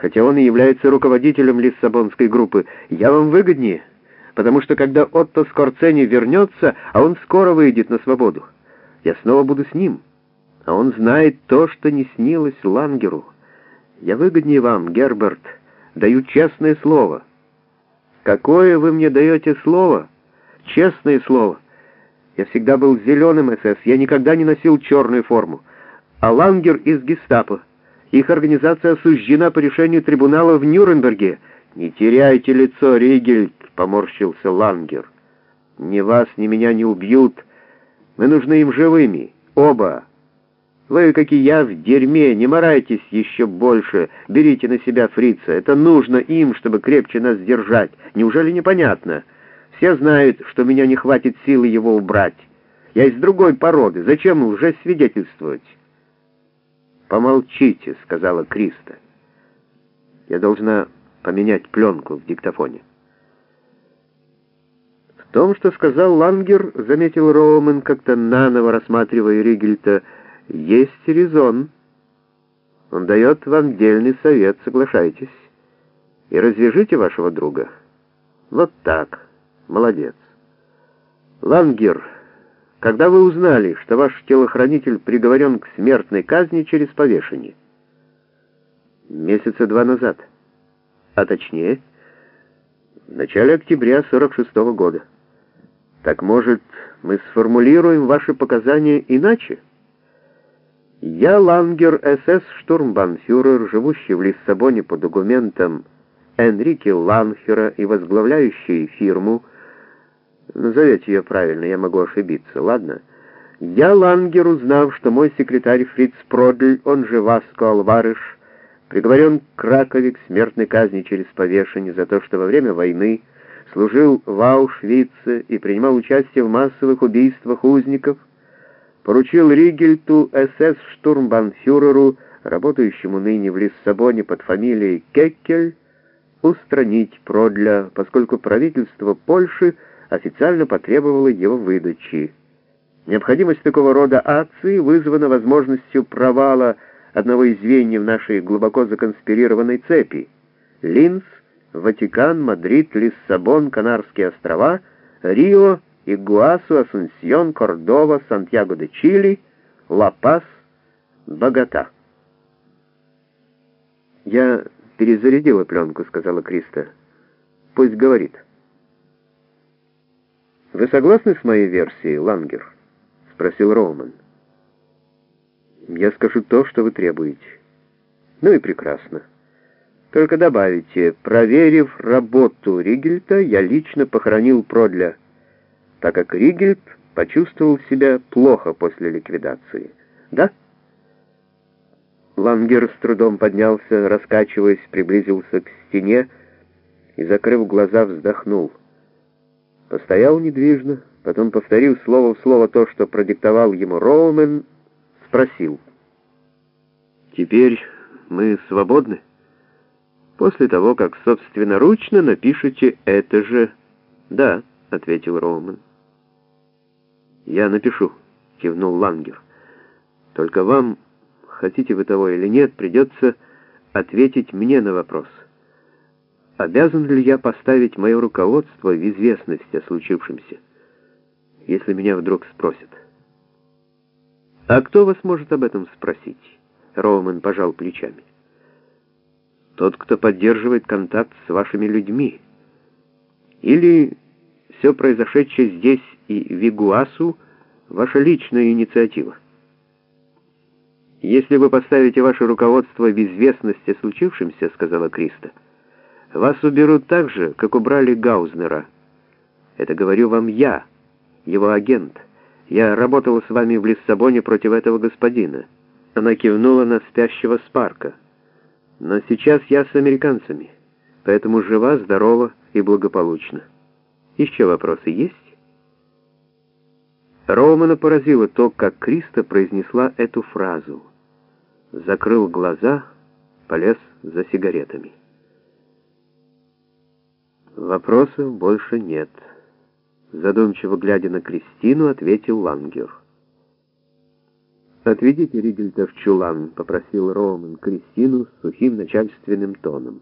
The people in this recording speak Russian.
Хотя он и является руководителем Лиссабонской группы, я вам выгоднее, потому что когда Отто Скорцени вернется, а он скоро выйдет на свободу, я снова буду с ним, а он знает то, что не снилось Лангеру. Я выгоднее вам, Герберт, даю честное слово. Какое вы мне даете слово? Честное слово. Я всегда был зеленым СС, я никогда не носил черную форму. А Лангер из гестапо. Их организация осуждена по решению трибунала в Нюрнберге. Не теряйте лицо, Ригельд, поморщился Лангер. Ни вас, ни меня не убьют. Мы нужны им живыми. Оба. Вы, как и я, в дерьме, не морайтесь еще больше. Берите на себя фрица. Это нужно им, чтобы крепче нас держать. Неужели непонятно? Все знают, что меня не хватит силы его убрать. Я из другой породы. Зачем уже свидетельствовать? «Помолчите», — сказала Криста. «Я должна поменять пленку в диктофоне». В том, что сказал Лангер, заметил Роумен, как-то наново рассматривая Ригельта, есть резон. Он дает вам дельный совет, соглашайтесь. И развяжите вашего друга. Вот так. Молодец. Лангер... Когда вы узнали, что ваш телохранитель приговорен к смертной казни через повешение? Месяца два назад. А точнее, в начале октября 46 -го года. Так может, мы сформулируем ваши показания иначе? Я Лангер, СС штурмбанфюрер, живущий в Лиссабоне по документам Энрике Ланхера и возглавляющий фирму Назовете ее правильно, я могу ошибиться, ладно? Я, Лангер, узнав, что мой секретарь Фриц Продль, он же Васко Алварыш, приговорен к Кракове к смертной казни через повешение за то, что во время войны служил в Аушвице и принимал участие в массовых убийствах узников, поручил Ригельту СС-штурмбанфюреру, работающему ныне в Лиссабоне под фамилией Кеккель, устранить Продля, поскольку правительство Польши официально потребовала его выдачи. Необходимость такого рода акции вызвана возможностью провала одного из звеньев нашей глубоко законспирированной цепи. Линц, Ватикан, Мадрид, Лиссабон, Канарские острова, Рио, Игуасу, Асунсьон, Кордова, Сантьяго де Чили, Ла-Пас, Богота. «Я перезарядила пленку», — сказала Криста. «Пусть говорит». «Вы согласны с моей версией, Лангер?» — спросил Роуман. «Я скажу то, что вы требуете». «Ну и прекрасно. Только добавите, проверив работу Ригельта, я лично похоронил Продля, так как Ригельт почувствовал себя плохо после ликвидации. Да?» Лангер с трудом поднялся, раскачиваясь, приблизился к стене и, закрыв глаза, вздохнул. Постоял недвижно, потом повторил слово в слово то, что продиктовал ему Роумен, спросил. «Теперь мы свободны?» «После того, как собственноручно напишите это же...» «Да», — ответил Роумен. «Я напишу», — кивнул Лангер. «Только вам, хотите вы того или нет, придется ответить мне на вопрос». Обязан ли я поставить мое руководство в известность о случившемся, если меня вдруг спросят? А кто вас может об этом спросить? Роуман пожал плечами. Тот, кто поддерживает контакт с вашими людьми. Или все произошедшее здесь и в Игуасу — ваша личная инициатива. «Если вы поставите ваше руководство в известность о случившемся, — сказала Криста, — вас уберут так же, как убрали Гаузнера. Это говорю вам я, его агент. Я работала с вами в Лиссабоне против этого господина. Она кивнула на спящего Спарка. Но сейчас я с американцами, поэтому жива, здорова и благополучна. Еще вопросы есть? Романа поразило то, как Криста произнесла эту фразу. Закрыл глаза, полез за сигаретами. Вопросов больше нет. Задумчиво глядя на Кристину, ответил Лангер. «Отведите Ригельта в чулан», — попросил Роман Кристину с сухим начальственным тоном.